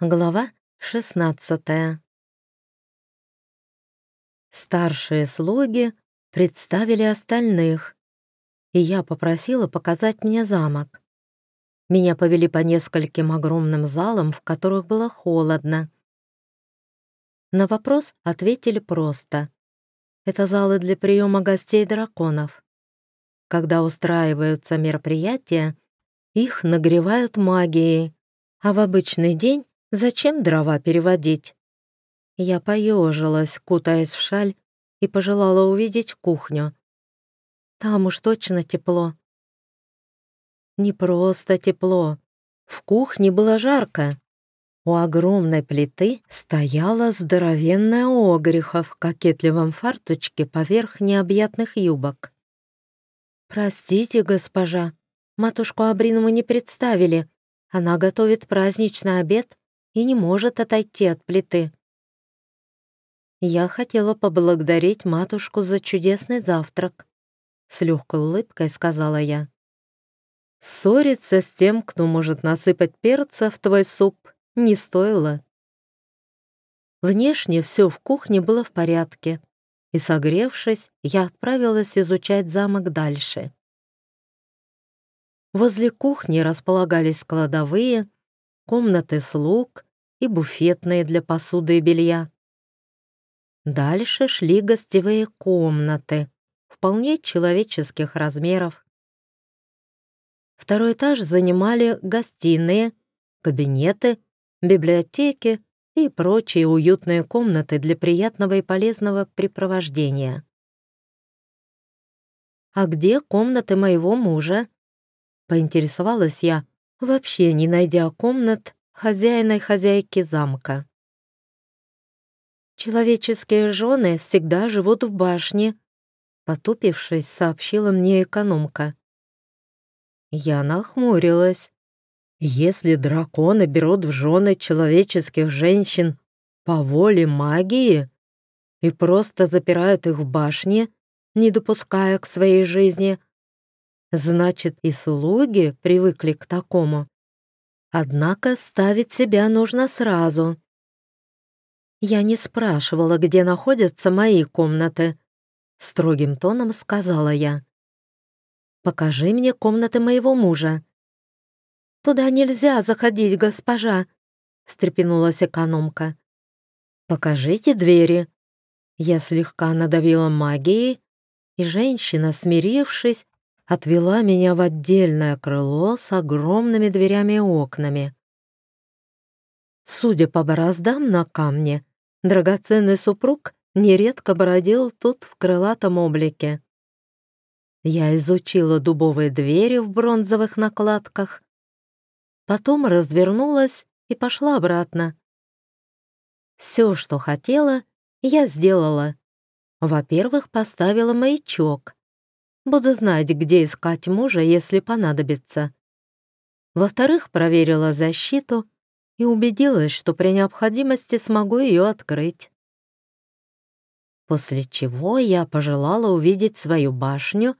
Глава 16 Старшие слуги представили остальных, и я попросила показать мне замок. Меня повели по нескольким огромным залам, в которых было холодно. На вопрос ответили просто. Это залы для приема гостей драконов. Когда устраиваются мероприятия, их нагревают магией, а в обычный день Зачем дрова переводить? Я поежилась, кутаясь в шаль, и пожелала увидеть кухню. Там уж точно тепло. Не просто тепло. В кухне было жарко. У огромной плиты стояла здоровенная огриха в кокетливом фарточке поверх необъятных юбок. «Простите, госпожа, матушку Абрину мы не представили. Она готовит праздничный обед и не может отойти от плиты. Я хотела поблагодарить матушку за чудесный завтрак. С легкой улыбкой сказала я. Ссориться с тем, кто может насыпать перца в твой суп, не стоило. Внешне все в кухне было в порядке, и, согревшись, я отправилась изучать замок дальше. Возле кухни располагались кладовые, комнаты слуг и буфетные для посуды и белья. Дальше шли гостевые комнаты, вполне человеческих размеров. Второй этаж занимали гостиные, кабинеты, библиотеки и прочие уютные комнаты для приятного и полезного препровождения. «А где комнаты моего мужа?» — поинтересовалась я, вообще не найдя комнат хозяина и хозяйки замка. «Человеческие жены всегда живут в башне», потупившись, сообщила мне экономка. Я нахмурилась. Если драконы берут в жены человеческих женщин по воле магии и просто запирают их в башне, не допуская к своей жизни, Значит, и слуги привыкли к такому. Однако ставить себя нужно сразу. Я не спрашивала, где находятся мои комнаты. Строгим тоном сказала я. «Покажи мне комнаты моего мужа». «Туда нельзя заходить, госпожа», — встрепенулась экономка. «Покажите двери». Я слегка надавила магией, и женщина, смирившись, отвела меня в отдельное крыло с огромными дверями и окнами. Судя по бороздам на камне, драгоценный супруг нередко бродил тут в крылатом облике. Я изучила дубовые двери в бронзовых накладках, потом развернулась и пошла обратно. Все, что хотела, я сделала. Во-первых, поставила маячок, Буду знать, где искать мужа, если понадобится. Во-вторых, проверила защиту и убедилась, что при необходимости смогу ее открыть. После чего я пожелала увидеть свою башню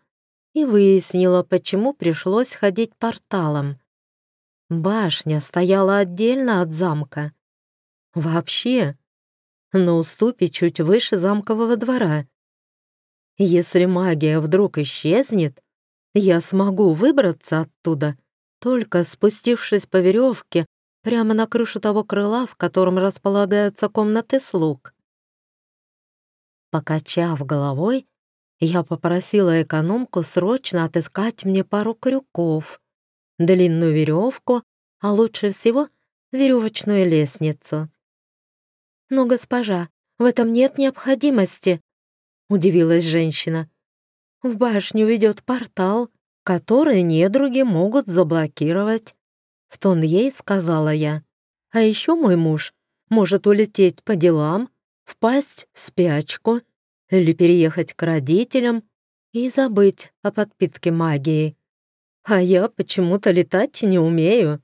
и выяснила, почему пришлось ходить порталом. Башня стояла отдельно от замка. Вообще, на уступе чуть выше замкового двора, если магия вдруг исчезнет, я смогу выбраться оттуда, только спустившись по веревке прямо на крышу того крыла, в котором располагаются комнаты слуг. Покачав головой, я попросила экономку срочно отыскать мне пару крюков, длинную веревку, а лучше всего веревочную лестницу. «Но, госпожа, в этом нет необходимости», — удивилась женщина. «В башню ведет портал, который недруги могут заблокировать». В тон ей сказала я. «А еще мой муж может улететь по делам, впасть в спячку или переехать к родителям и забыть о подпитке магии. А я почему-то летать не умею».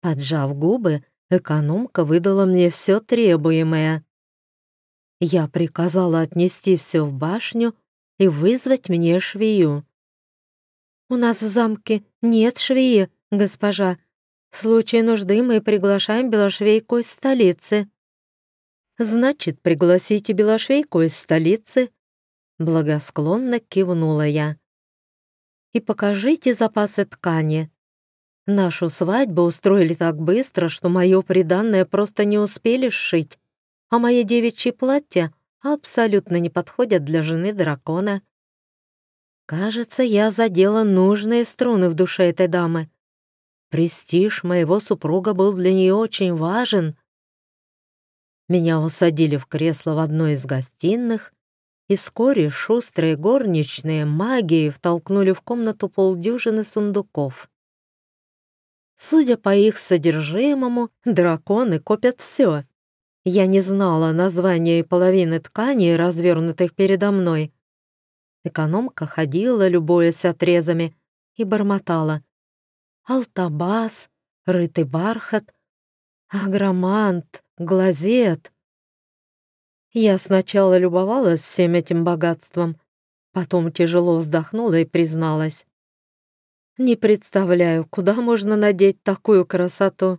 Поджав губы, экономка выдала мне все требуемое. Я приказала отнести все в башню и вызвать мне швею. «У нас в замке нет швеи, госпожа», В случае нужды мы приглашаем белошвейку из столицы». «Значит, пригласите белошвейку из столицы», — благосклонно кивнула я. «И покажите запасы ткани. Нашу свадьбу устроили так быстро, что мое приданное просто не успели сшить, а мои девичьи платья абсолютно не подходят для жены дракона. Кажется, я задела нужные струны в душе этой дамы. Престиж моего супруга был для нее очень важен. Меня усадили в кресло в одной из гостиных, и вскоре шустрые горничные магией втолкнули в комнату полдюжины сундуков. Судя по их содержимому, драконы копят все. Я не знала названия половины тканей, развернутых передо мной. Экономка ходила, любуясь отрезами, и бормотала. Алтабас, рытый бархат, агромант, глазет. Я сначала любовалась всем этим богатством, потом тяжело вздохнула и призналась. Не представляю, куда можно надеть такую красоту.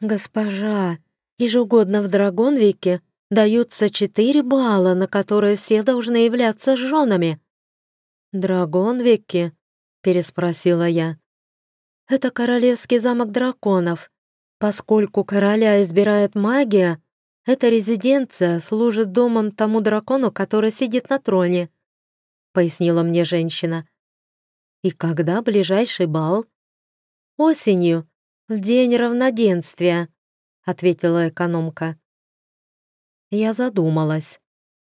Госпожа, ежегодно в Драгонвике даются четыре балла, на которые все должны являться женами. Драгонвики? переспросила я. Это королевский замок драконов. Поскольку короля избирает магия, эта резиденция служит домом тому дракону, который сидит на троне, пояснила мне женщина. «И когда ближайший бал?» «Осенью, в день равноденствия», — ответила экономка. Я задумалась.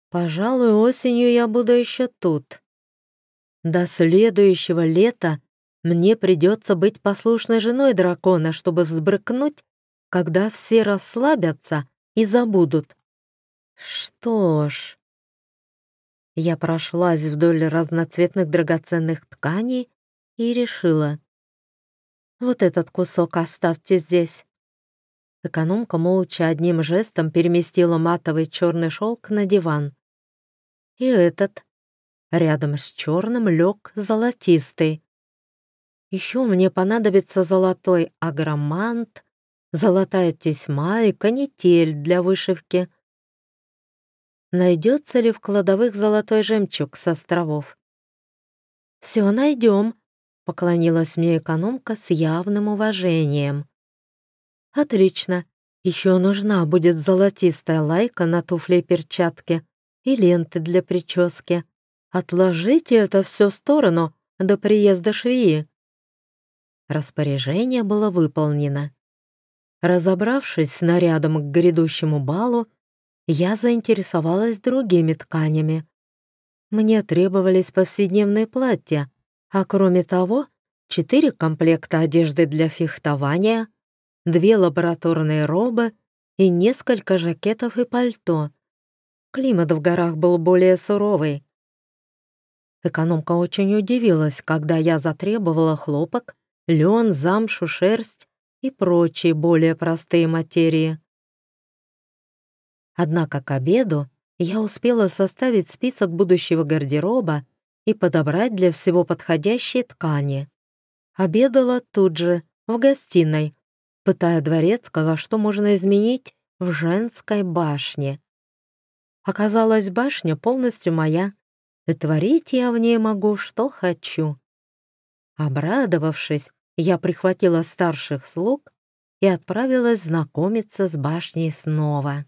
«Пожалуй, осенью я буду еще тут. До следующего лета мне придется быть послушной женой дракона, чтобы взбрыкнуть, когда все расслабятся и забудут. Что ж, я прошлась вдоль разноцветных драгоценных тканей и решила. «Вот этот кусок оставьте здесь». Экономка молча одним жестом переместила матовый черный шелк на диван. И этот. Рядом с черным лег золотистый. Еще мне понадобится золотой агромант, золотая тесьма и канитель для вышивки найдется ли в кладовых золотой жемчуг с островов. «Все найдем», — поклонилась мне экономка с явным уважением. «Отлично. Еще нужна будет золотистая лайка на туфле и перчатке и ленты для прически. Отложите это все в сторону до приезда швеи». Распоряжение было выполнено. Разобравшись с нарядом к грядущему балу, я заинтересовалась другими тканями. Мне требовались повседневные платья, а кроме того, четыре комплекта одежды для фехтования, две лабораторные робы и несколько жакетов и пальто. Климат в горах был более суровый. Экономка очень удивилась, когда я затребовала хлопок, лен, замшу, шерсть и прочие более простые материи. Однако к обеду я успела составить список будущего гардероба и подобрать для всего подходящие ткани. Обедала тут же, в гостиной, пытая дворецкого, что можно изменить в женской башне. Оказалась башня полностью моя, и творить я в ней могу, что хочу. Обрадовавшись, я прихватила старших слуг и отправилась знакомиться с башней снова.